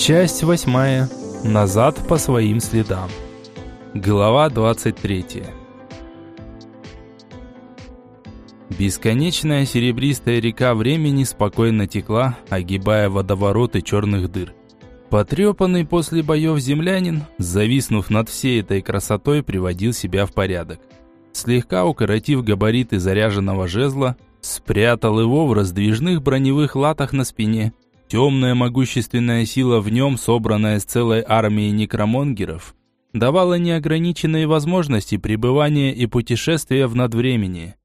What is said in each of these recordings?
Часть восьмая. Назад по своим следам. Глава 23. Бесконечная серебристая река времени спокойно текла, огибая водовороты черных дыр. Потрепанный после боев землянин, зависнув над всей этой красотой, приводил себя в порядок. Слегка укоротив габариты заряженного жезла, спрятал его в раздвижных броневых латах на спине. Темная могущественная сила в нем, собранная с целой армией некромонгеров, давала неограниченные возможности пребывания и путешествия в надвремени.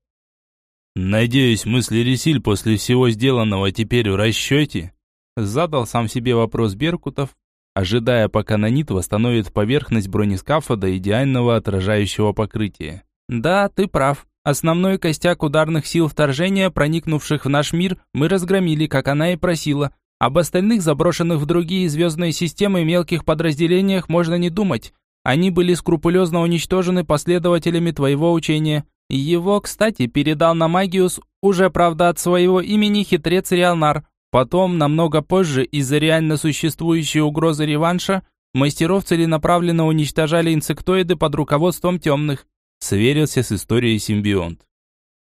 «Надеюсь, мысли Ресиль после всего сделанного теперь в расчете?» Задал сам себе вопрос Беркутов, ожидая, пока нанит восстановит поверхность бронескафа до идеального отражающего покрытия. «Да, ты прав. Основной костяк ударных сил вторжения, проникнувших в наш мир, мы разгромили, как она и просила. Об остальных заброшенных в другие звездные системы мелких подразделениях можно не думать. Они были скрупулезно уничтожены последователями твоего учения. Его, кстати, передал на Магиус, уже, правда, от своего имени хитрец Риалнар. Потом, намного позже, из-за реально существующей угрозы реванша, мастеров целенаправленно уничтожали инсектоиды под руководством темных сверился с историей симбионт.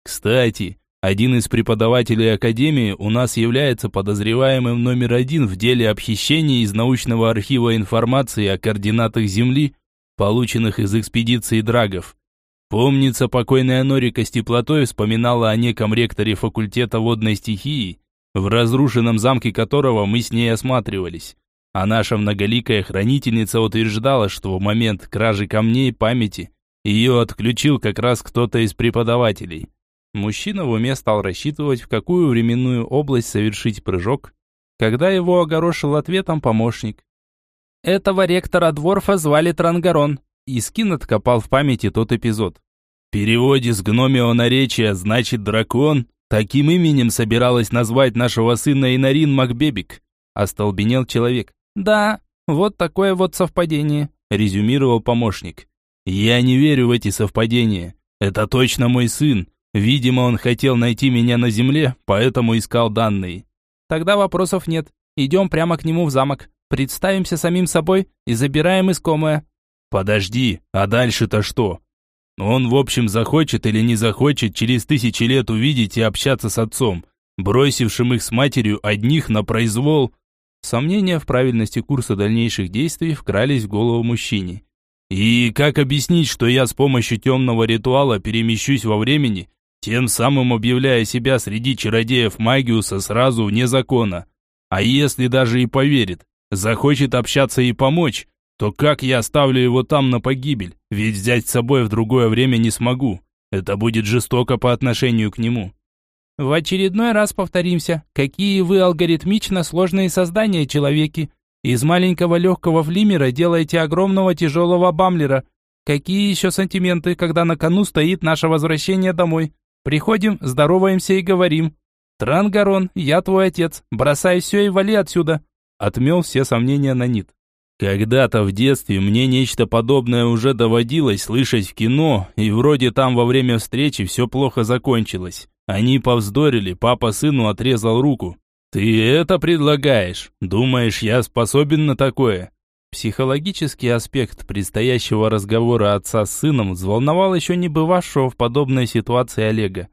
Кстати, один из преподавателей Академии у нас является подозреваемым номер один в деле обхищения из научного архива информации о координатах Земли, полученных из экспедиции Драгов. Помнится, покойная Норика Степлотой вспоминала о неком ректоре факультета водной стихии, в разрушенном замке которого мы с ней осматривались. А наша многоликая хранительница утверждала, что в момент кражи камней памяти ее отключил как раз кто-то из преподавателей. Мужчина в уме стал рассчитывать, в какую временную область совершить прыжок, когда его огорошил ответом помощник. Этого ректора Дворфа звали Трангарон, и Скин откопал в памяти тот эпизод. В переводе с гномио наречия значит «дракон», таким именем собиралась назвать нашего сына Инарин Макбебик, остолбенел человек. «Да, вот такое вот совпадение», резюмировал помощник. Я не верю в эти совпадения. Это точно мой сын. Видимо, он хотел найти меня на земле, поэтому искал данные. Тогда вопросов нет. Идем прямо к нему в замок. Представимся самим собой и забираем искомое. Подожди, а дальше-то что? Он, в общем, захочет или не захочет через тысячи лет увидеть и общаться с отцом, бросившим их с матерью одних на произвол. Сомнения в правильности курса дальнейших действий вкрались в голову мужчине. И как объяснить, что я с помощью темного ритуала перемещусь во времени, тем самым объявляя себя среди чародеев Магиуса сразу вне закона? А если даже и поверит, захочет общаться и помочь, то как я оставлю его там на погибель? Ведь взять с собой в другое время не смогу. Это будет жестоко по отношению к нему. В очередной раз повторимся, какие вы алгоритмично сложные создания, человеки. Из маленького легкого флимера делаете огромного тяжелого бамлера. Какие еще сантименты, когда на кону стоит наше возвращение домой? Приходим, здороваемся и говорим. Трангарон, я твой отец, бросай все и вали отсюда. Отмел все сомнения на нит. Когда-то в детстве мне нечто подобное уже доводилось слышать в кино, и вроде там во время встречи все плохо закончилось. Они повздорили, папа сыну отрезал руку. «Ты это предлагаешь? Думаешь, я способен на такое?» Психологический аспект предстоящего разговора отца с сыном взволновал еще не бывавшего в подобной ситуации Олега.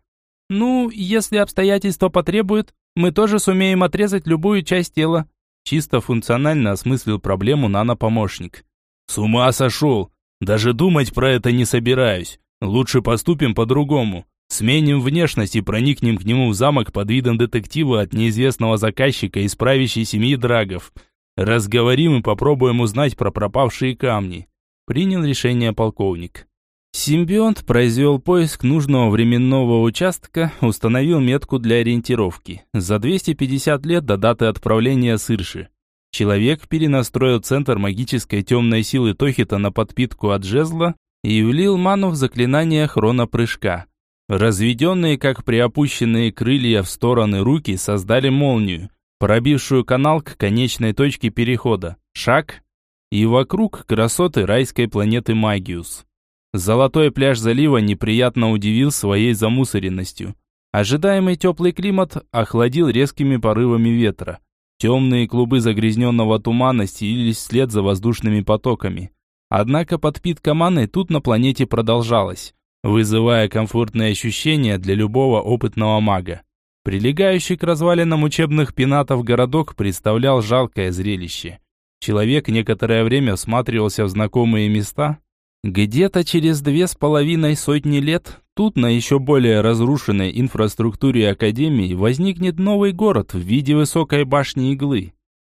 «Ну, если обстоятельства потребуют, мы тоже сумеем отрезать любую часть тела», чисто функционально осмыслил проблему нанопомощник. «С ума сошел! Даже думать про это не собираюсь. Лучше поступим по-другому. Сменим внешность и проникнем к нему в замок под видом детектива от неизвестного заказчика из правящей семьи Драгов. Разговорим и попробуем узнать про пропавшие камни. Принял решение полковник. Симбионт произвел поиск нужного временного участка, установил метку для ориентировки. За 250 лет до даты отправления Сырши. Человек перенастроил центр магической темной силы Тохита на подпитку от жезла и влил ману в заклинание хронопрыжка. Разведенные, как приопущенные крылья в стороны руки, создали молнию, пробившую канал к конечной точке перехода. Шаг, и вокруг красоты райской планеты Магиус. Золотой пляж залива неприятно удивил своей замусоренностью. Ожидаемый теплый климат охладил резкими порывами ветра. Темные клубы загрязненного тумана стелились вслед за воздушными потоками. Однако подпитка маной тут на планете продолжалась, вызывая комфортные ощущения для любого опытного мага. Прилегающий к развалинам учебных пенатов городок представлял жалкое зрелище. Человек некоторое время всматривался в знакомые места. Где-то через две с половиной сотни лет тут на еще более разрушенной инфраструктуре Академии возникнет новый город в виде высокой башни иглы.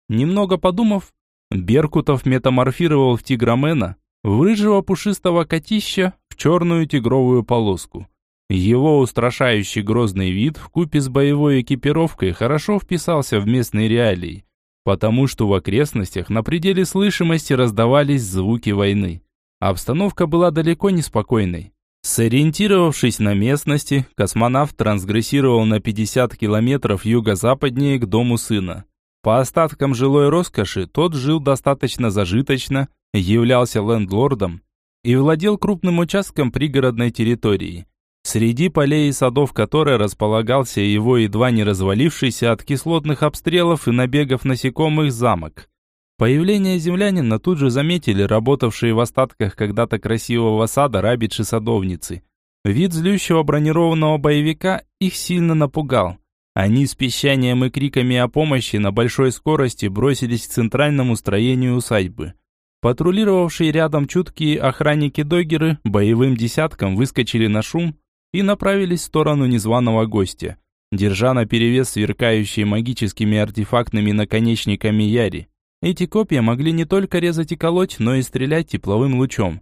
Немного подумав, Беркутов метаморфировал в тигромена, в рыжего пушистого котища, в черную тигровую полоску. Его устрашающий грозный вид в купе с боевой экипировкой хорошо вписался в местные реалии потому что в окрестностях на пределе слышимости раздавались звуки войны. Обстановка была далеко не спокойной. Сориентировавшись на местности, космонавт трансгрессировал на 50 километров юго-западнее к дому сына. По остаткам жилой роскоши тот жил достаточно зажиточно, являлся лендлордом и владел крупным участком пригородной территории среди полей и садов которой располагался его едва не развалившийся от кислотных обстрелов и набегов насекомых замок. Появление землянина тут же заметили работавшие в остатках когда-то красивого сада рабичи-садовницы. Вид злющего бронированного боевика их сильно напугал. Они с пищанием и криками о помощи на большой скорости бросились к центральному строению усадьбы. Патрулировавшие рядом чуткие охранники-догеры боевым десятком выскочили на шум, и направились в сторону незваного гостя, держа на перевес сверкающие магическими артефактными наконечниками яри. Эти копья могли не только резать и колоть, но и стрелять тепловым лучом.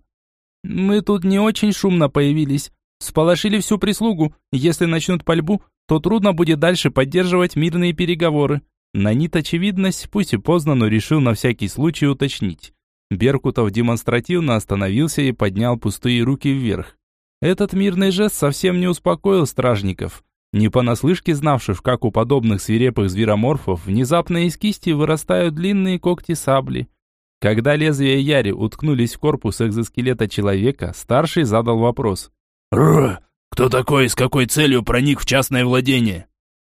«Мы тут не очень шумно появились. Сполошили всю прислугу. Если начнут пальбу, то трудно будет дальше поддерживать мирные переговоры». Нанит очевидность, пусть и поздно, но решил на всякий случай уточнить. Беркутов демонстративно остановился и поднял пустые руки вверх. Этот мирный жест совсем не успокоил стражников, не понаслышке знавших, как у подобных свирепых звероморфов внезапно из кисти вырастают длинные когти сабли. Когда лезвия Яри уткнулись в корпус экзоскелета человека, старший задал вопрос. «Р, кто такой и с какой целью проник в частное владение?»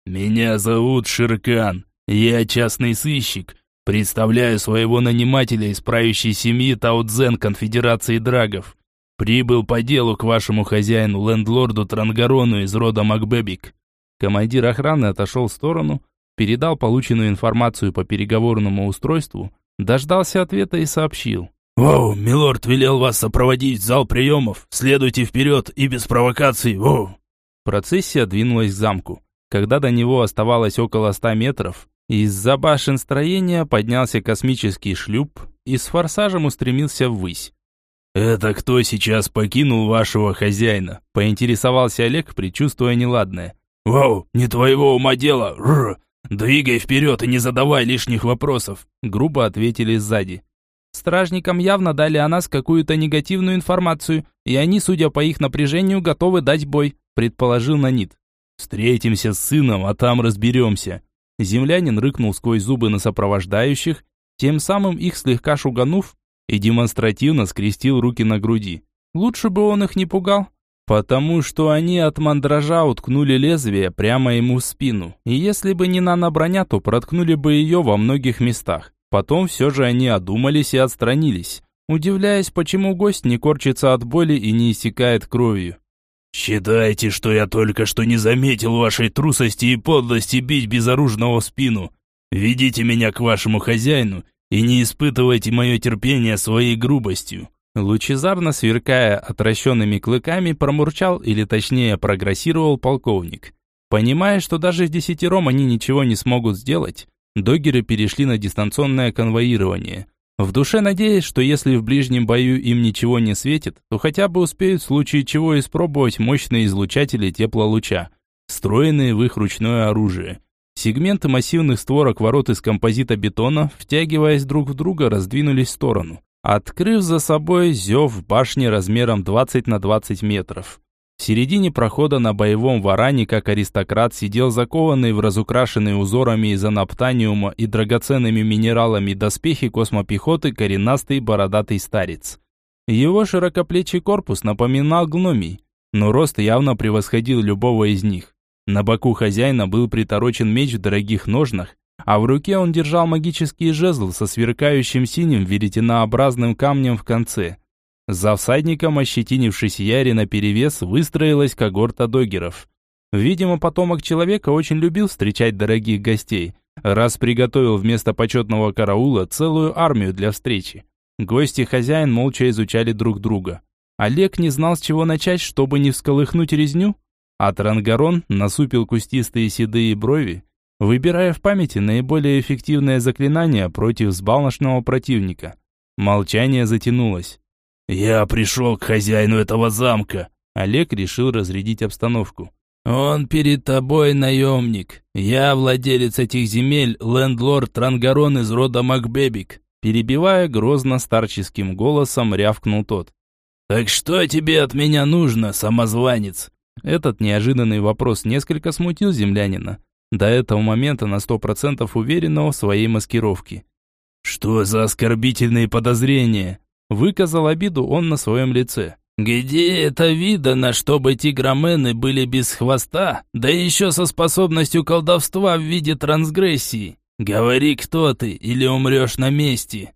«Меня зовут Ширкан. Я частный сыщик. Представляю своего нанимателя из правящей семьи Таудзен Конфедерации Драгов. Прибыл по делу к вашему хозяину, лендлорду Трангарону из рода Макбебик. Командир охраны отошел в сторону, передал полученную информацию по переговорному устройству, дождался ответа и сообщил. «Воу, милорд велел вас сопроводить в зал приемов. Следуйте вперед и без провокаций, воу!» Процессия двинулась к замку. Когда до него оставалось около ста метров, из-за башен строения поднялся космический шлюп и с форсажем устремился ввысь. «Это кто сейчас покинул вашего хозяина?» – поинтересовался Олег, предчувствуя неладное. «Вау, не твоего ума дело! Рр! Двигай вперед и не задавай лишних вопросов!» – грубо ответили сзади. Стражникам явно дали о нас какую-то негативную информацию, и они, судя по их напряжению, готовы дать бой», – предположил Нанит. «Встретимся с сыном, а там разберемся». Землянин рыкнул сквозь зубы на сопровождающих, тем самым их слегка шуганув, и демонстративно скрестил руки на груди. Лучше бы он их не пугал, потому что они от мандража уткнули лезвие прямо ему в спину, и если бы не наноброня, то проткнули бы ее во многих местах. Потом все же они одумались и отстранились, удивляясь, почему гость не корчится от боли и не истекает кровью. «Считайте, что я только что не заметил вашей трусости и подлости бить безоружного в спину. Ведите меня к вашему хозяину и не испытывайте мое терпение своей грубостью». Лучезарно сверкая отращенными клыками, промурчал или точнее прогрессировал полковник. Понимая, что даже с десятером они ничего не смогут сделать, догеры перешли на дистанционное конвоирование. В душе надеясь, что если в ближнем бою им ничего не светит, то хотя бы успеют в случае чего испробовать мощные излучатели теплолуча, встроенные в их ручное оружие. Сегменты массивных створок ворот из композита бетона, втягиваясь друг в друга, раздвинулись в сторону, открыв за собой зев башни размером 20 на 20 метров. В середине прохода на боевом варане, как аристократ, сидел закованный в разукрашенные узорами из анаптаниума и драгоценными минералами доспехи космопехоты коренастый бородатый старец. Его широкоплечий корпус напоминал гномий, но рост явно превосходил любого из них. На боку хозяина был приторочен меч в дорогих ножнах, а в руке он держал магический жезл со сверкающим синим веретенообразным камнем в конце. За всадником, ощетинившись Яри наперевес, выстроилась когорта догеров. Видимо, потомок человека очень любил встречать дорогих гостей, раз приготовил вместо почетного караула целую армию для встречи. Гости хозяин молча изучали друг друга. Олег не знал, с чего начать, чтобы не всколыхнуть резню, а Трангарон насупил кустистые седые брови, выбирая в памяти наиболее эффективное заклинание против взбалмошного противника. Молчание затянулось. «Я пришел к хозяину этого замка», Олег решил разрядить обстановку. «Он перед тобой наемник. Я владелец этих земель, лендлорд Трангарон из рода Макбебик», перебивая грозно старческим голосом, рявкнул тот. «Так что тебе от меня нужно, самозванец?» Этот неожиданный вопрос несколько смутил землянина, до этого момента на сто процентов уверенного в своей маскировке. «Что за оскорбительные подозрения?» Выказал обиду он на своем лице. «Где это видано, чтобы тигромены были без хвоста, да еще со способностью колдовства в виде трансгрессии? Говори, кто ты, или умрешь на месте!»